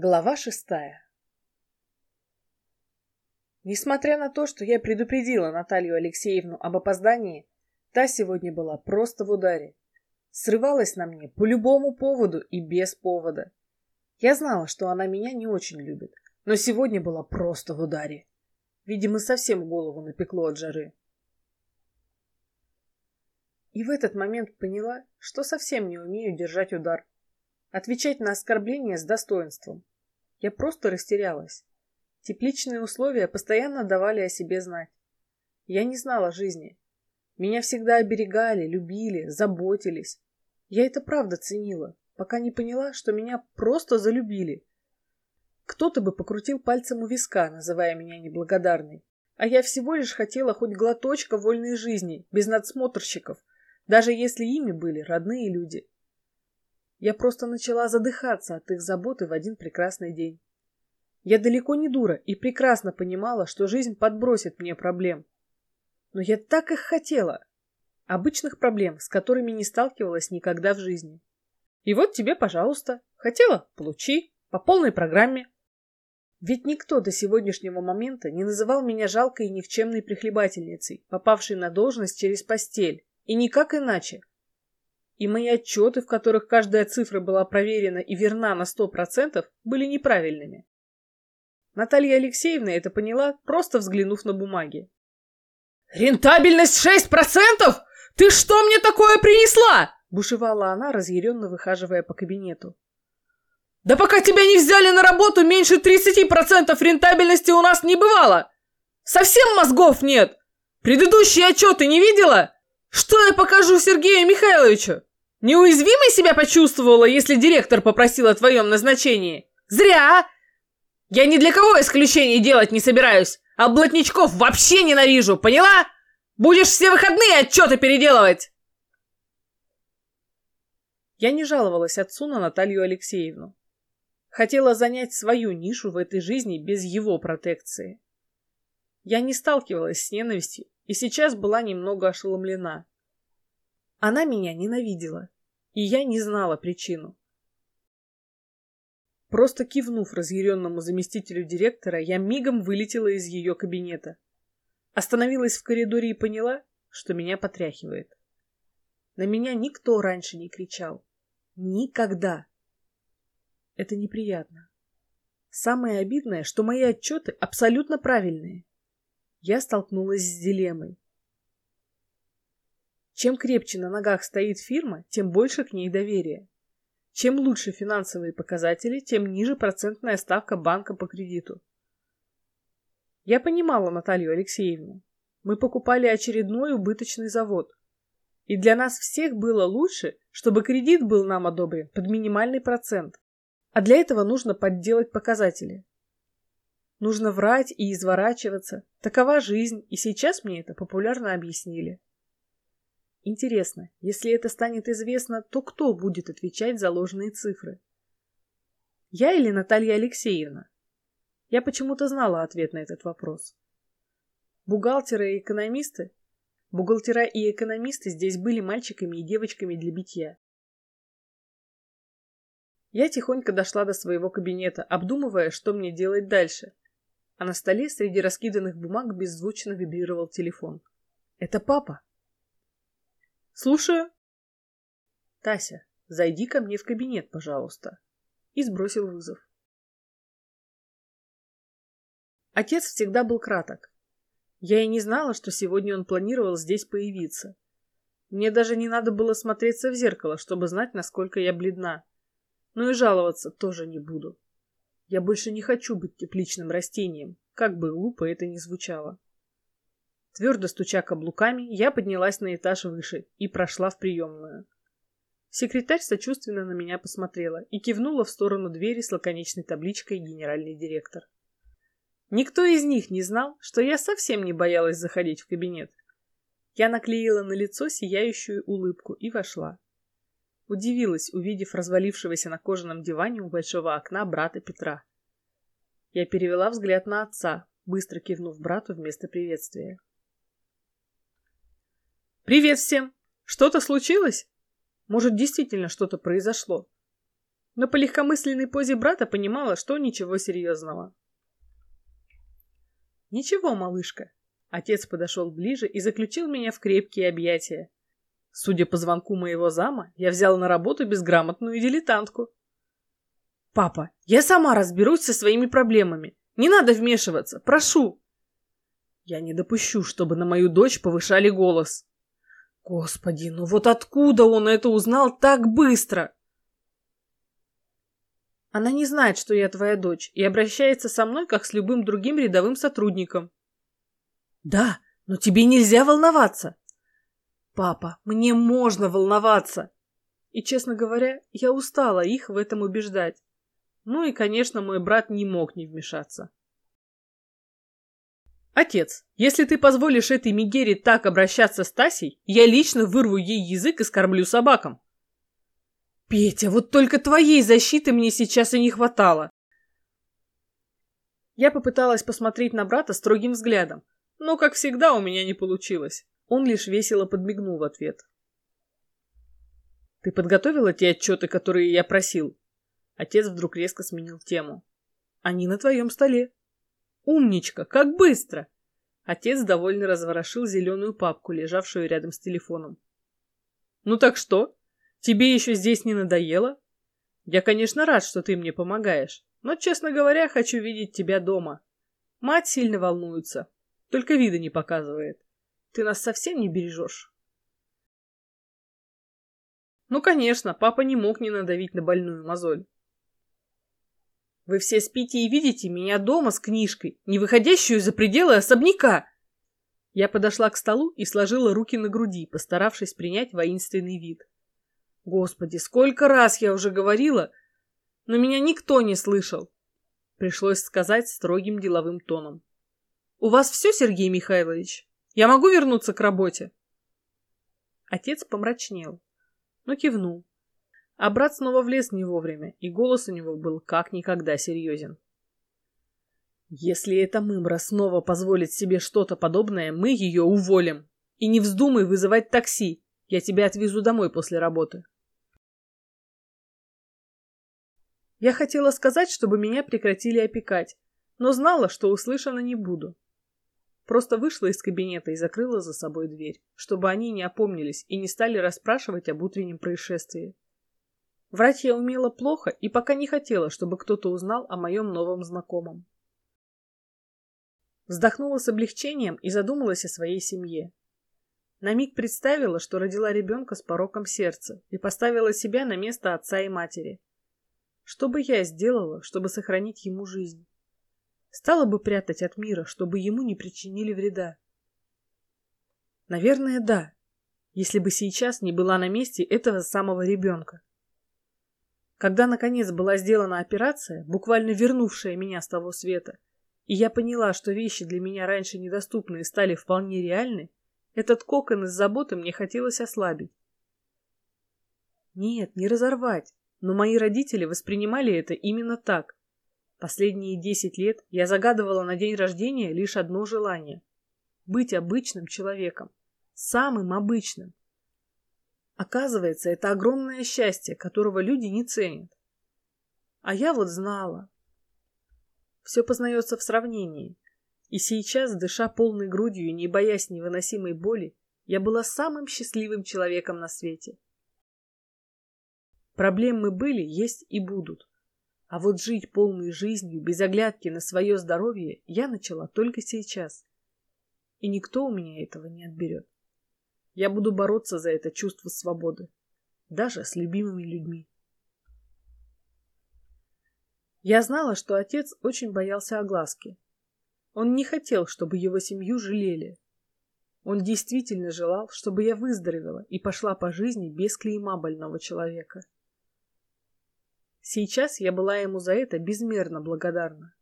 Глава шестая Несмотря на то, что я предупредила Наталью Алексеевну об опоздании, та сегодня была просто в ударе. Срывалась на мне по любому поводу и без повода. Я знала, что она меня не очень любит, но сегодня была просто в ударе. Видимо, совсем голову напекло от жары. И в этот момент поняла, что совсем не умею держать удар. Отвечать на оскорбления с достоинством. Я просто растерялась. Тепличные условия постоянно давали о себе знать. Я не знала жизни. Меня всегда оберегали, любили, заботились. Я это правда ценила, пока не поняла, что меня просто залюбили. Кто-то бы покрутил пальцем у виска, называя меня неблагодарной. А я всего лишь хотела хоть глоточка вольной жизни, без надсмотрщиков, даже если ими были родные люди. Я просто начала задыхаться от их заботы в один прекрасный день. Я далеко не дура и прекрасно понимала, что жизнь подбросит мне проблем. Но я так их хотела. Обычных проблем, с которыми не сталкивалась никогда в жизни. И вот тебе, пожалуйста. Хотела – получи. По полной программе. Ведь никто до сегодняшнего момента не называл меня жалкой и никчемной прихлебательницей, попавшей на должность через постель. И никак иначе. И мои отчеты, в которых каждая цифра была проверена и верна на сто процентов, были неправильными. Наталья Алексеевна это поняла, просто взглянув на бумаги. «Рентабельность шесть процентов? Ты что мне такое принесла?» Бушевала она, разъяренно выхаживая по кабинету. «Да пока тебя не взяли на работу, меньше тридцати процентов рентабельности у нас не бывало! Совсем мозгов нет! Предыдущие отчеты не видела? Что я покажу Сергею Михайловичу? Неуязвимой себя почувствовала, если директор попросил о твоем назначении? Зря! Я ни для кого исключений делать не собираюсь, а блатничков вообще ненавижу, поняла? Будешь все выходные отчеты переделывать!» Я не жаловалась отцу на Наталью Алексеевну. Хотела занять свою нишу в этой жизни без его протекции. Я не сталкивалась с ненавистью и сейчас была немного ошеломлена. Она меня ненавидела, и я не знала причину. Просто кивнув разъяренному заместителю директора, я мигом вылетела из ее кабинета. Остановилась в коридоре и поняла, что меня потряхивает. На меня никто раньше не кричал. Никогда. Это неприятно. Самое обидное, что мои отчеты абсолютно правильные. Я столкнулась с дилеммой. Чем крепче на ногах стоит фирма, тем больше к ней доверия. Чем лучше финансовые показатели, тем ниже процентная ставка банка по кредиту. Я понимала Наталью Алексеевну. Мы покупали очередной убыточный завод. И для нас всех было лучше, чтобы кредит был нам одобрен под минимальный процент. А для этого нужно подделать показатели. Нужно врать и изворачиваться. Такова жизнь, и сейчас мне это популярно объяснили. Интересно, если это станет известно, то кто будет отвечать за ложные цифры? Я или Наталья Алексеевна? Я почему-то знала ответ на этот вопрос. Бухгалтеры и экономисты? Бухгалтера и экономисты здесь были мальчиками и девочками для битья. Я тихонько дошла до своего кабинета, обдумывая, что мне делать дальше. А на столе среди раскиданных бумаг беззвучно вибрировал телефон. «Это папа!» Слушаю. Тася, зайди ко мне в кабинет, пожалуйста. И сбросил вызов. Отец всегда был краток. Я и не знала, что сегодня он планировал здесь появиться. Мне даже не надо было смотреться в зеркало, чтобы знать, насколько я бледна. Но и жаловаться тоже не буду. Я больше не хочу быть тепличным растением, как бы глупо это ни звучало. Твердо стуча каблуками, я поднялась на этаж выше и прошла в приемную. Секретарь сочувственно на меня посмотрела и кивнула в сторону двери с лаконичной табличкой «Генеральный директор». Никто из них не знал, что я совсем не боялась заходить в кабинет. Я наклеила на лицо сияющую улыбку и вошла. Удивилась, увидев развалившегося на кожаном диване у большого окна брата Петра. Я перевела взгляд на отца, быстро кивнув брату вместо приветствия. «Привет всем! Что-то случилось? Может, действительно что-то произошло? но по легкомысленной позе брата понимала, что ничего серьезного. «Ничего, малышка». Отец подошел ближе и заключил меня в крепкие объятия. Судя по звонку моего зама, я взял на работу безграмотную дилетантку. «Папа, я сама разберусь со своими проблемами. Не надо вмешиваться, прошу!» Я не допущу, чтобы на мою дочь повышали голос. Господи, ну вот откуда он это узнал так быстро? Она не знает, что я твоя дочь, и обращается со мной, как с любым другим рядовым сотрудником. Да, но тебе нельзя волноваться. Папа, мне можно волноваться. И, честно говоря, я устала их в этом убеждать. Ну и, конечно, мой брат не мог не вмешаться. Отец, если ты позволишь этой Мегере так обращаться с Тасей, я лично вырву ей язык и скормлю собакам. Петя, вот только твоей защиты мне сейчас и не хватало. Я попыталась посмотреть на брата строгим взглядом, но, как всегда, у меня не получилось. Он лишь весело подмигнул в ответ. «Ты подготовила те отчеты, которые я просил?» Отец вдруг резко сменил тему. «Они на твоем столе». «Умничка! Как быстро!» Отец довольно разворошил зеленую папку, лежавшую рядом с телефоном. «Ну так что? Тебе еще здесь не надоело? Я, конечно, рад, что ты мне помогаешь, но, честно говоря, хочу видеть тебя дома. Мать сильно волнуется, только вида не показывает. Ты нас совсем не бережешь?» Ну, конечно, папа не мог не надавить на больную мозоль. Вы все спите и видите меня дома с книжкой, не выходящую за пределы особняка. Я подошла к столу и сложила руки на груди, постаравшись принять воинственный вид. Господи, сколько раз я уже говорила, но меня никто не слышал. Пришлось сказать строгим деловым тоном. «У вас все, Сергей Михайлович? Я могу вернуться к работе?» Отец помрачнел, но кивнул. А брат снова влез не вовремя, и голос у него был как никогда серьезен. «Если эта мымра снова позволит себе что-то подобное, мы ее уволим. И не вздумай вызывать такси. Я тебя отвезу домой после работы». Я хотела сказать, чтобы меня прекратили опекать, но знала, что услышана не буду. Просто вышла из кабинета и закрыла за собой дверь, чтобы они не опомнились и не стали расспрашивать об утреннем происшествии. Врать я умела плохо и пока не хотела, чтобы кто-то узнал о моем новом знакомом. Вздохнула с облегчением и задумалась о своей семье. На миг представила, что родила ребенка с пороком сердца и поставила себя на место отца и матери. Что бы я сделала, чтобы сохранить ему жизнь? Стала бы прятать от мира, чтобы ему не причинили вреда? Наверное, да, если бы сейчас не была на месте этого самого ребенка. Когда, наконец, была сделана операция, буквально вернувшая меня с того света, и я поняла, что вещи для меня раньше недоступные стали вполне реальны, этот кокон из заботы мне хотелось ослабить. Нет, не разорвать, но мои родители воспринимали это именно так. Последние десять лет я загадывала на день рождения лишь одно желание — быть обычным человеком, самым обычным, Оказывается, это огромное счастье, которого люди не ценят. А я вот знала. Все познается в сравнении. И сейчас, дыша полной грудью и не боясь невыносимой боли, я была самым счастливым человеком на свете. Проблемы были, есть и будут. А вот жить полной жизнью, без оглядки на свое здоровье, я начала только сейчас. И никто у меня этого не отберет. Я буду бороться за это чувство свободы, даже с любимыми людьми. Я знала, что отец очень боялся огласки. Он не хотел, чтобы его семью жалели. Он действительно желал, чтобы я выздоровела и пошла по жизни без клейма больного человека. Сейчас я была ему за это безмерно благодарна.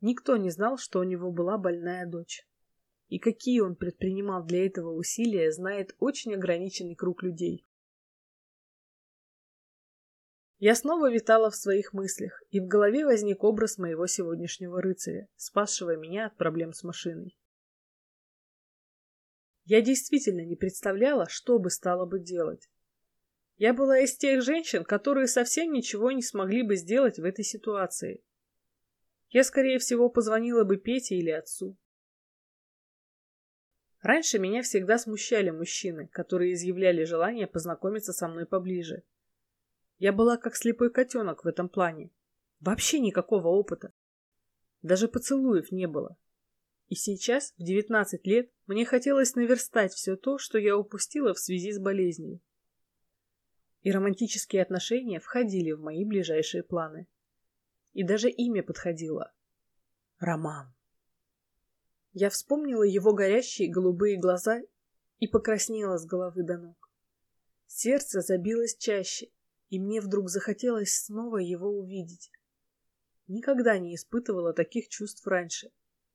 Никто не знал, что у него была больная дочь. И какие он предпринимал для этого усилия, знает очень ограниченный круг людей. Я снова витала в своих мыслях, и в голове возник образ моего сегодняшнего рыцаря, спасшего меня от проблем с машиной. Я действительно не представляла, что бы стала бы делать. Я была из тех женщин, которые совсем ничего не смогли бы сделать в этой ситуации. Я, скорее всего, позвонила бы Пете или отцу. Раньше меня всегда смущали мужчины, которые изъявляли желание познакомиться со мной поближе. Я была как слепой котенок в этом плане. Вообще никакого опыта. Даже поцелуев не было. И сейчас, в 19 лет, мне хотелось наверстать все то, что я упустила в связи с болезнью. И романтические отношения входили в мои ближайшие планы. И даже имя подходило. Роман. Я вспомнила его горящие голубые глаза и покраснела с головы до ног. Сердце забилось чаще, и мне вдруг захотелось снова его увидеть. Никогда не испытывала таких чувств раньше.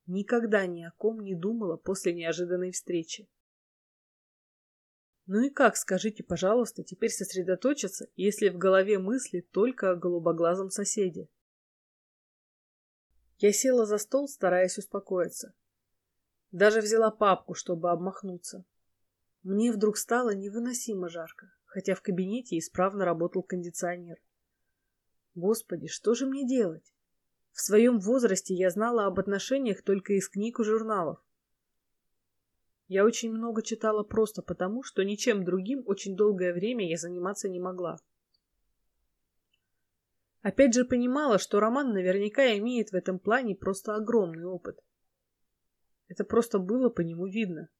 Никогда ни о ком не думала после неожиданной встречи. Ну и как, скажите, пожалуйста, теперь сосредоточиться, если в голове мысли только о голубоглазом соседе? Я села за стол, стараясь успокоиться. Даже взяла папку, чтобы обмахнуться. Мне вдруг стало невыносимо жарко, хотя в кабинете исправно работал кондиционер. Господи, что же мне делать? В своем возрасте я знала об отношениях только из книг и журналов. Я очень много читала просто потому, что ничем другим очень долгое время я заниматься не могла. Опять же понимала, что Роман наверняка имеет в этом плане просто огромный опыт. Это просто было по нему видно.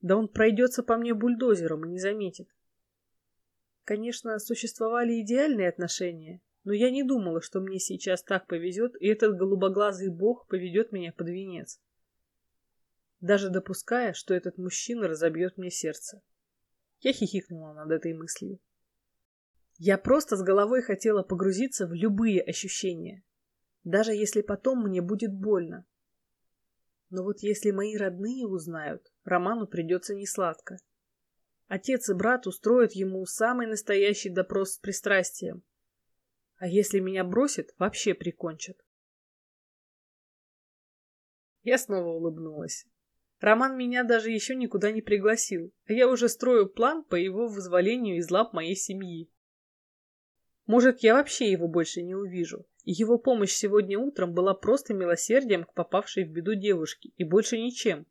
Да он пройдется по мне бульдозером и не заметит. Конечно, существовали идеальные отношения, но я не думала, что мне сейчас так повезет, и этот голубоглазый бог поведет меня под венец. Даже допуская, что этот мужчина разобьет мне сердце. Я хихикнула над этой мыслью. Я просто с головой хотела погрузиться в любые ощущения, даже если потом мне будет больно. Но вот если мои родные узнают, Роману придется несладко. Отец и брат устроят ему самый настоящий допрос с пристрастием. А если меня бросит, вообще прикончат. Я снова улыбнулась. Роман меня даже еще никуда не пригласил, а я уже строю план по его вызволению из лап моей семьи. Может, я вообще его больше не увижу, его помощь сегодня утром была просто милосердием к попавшей в беду девушке, и больше ничем.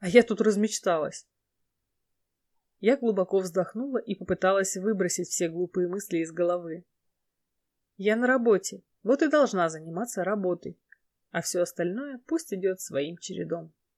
А я тут размечталась. Я глубоко вздохнула и попыталась выбросить все глупые мысли из головы. Я на работе, вот и должна заниматься работой, а все остальное пусть идет своим чередом.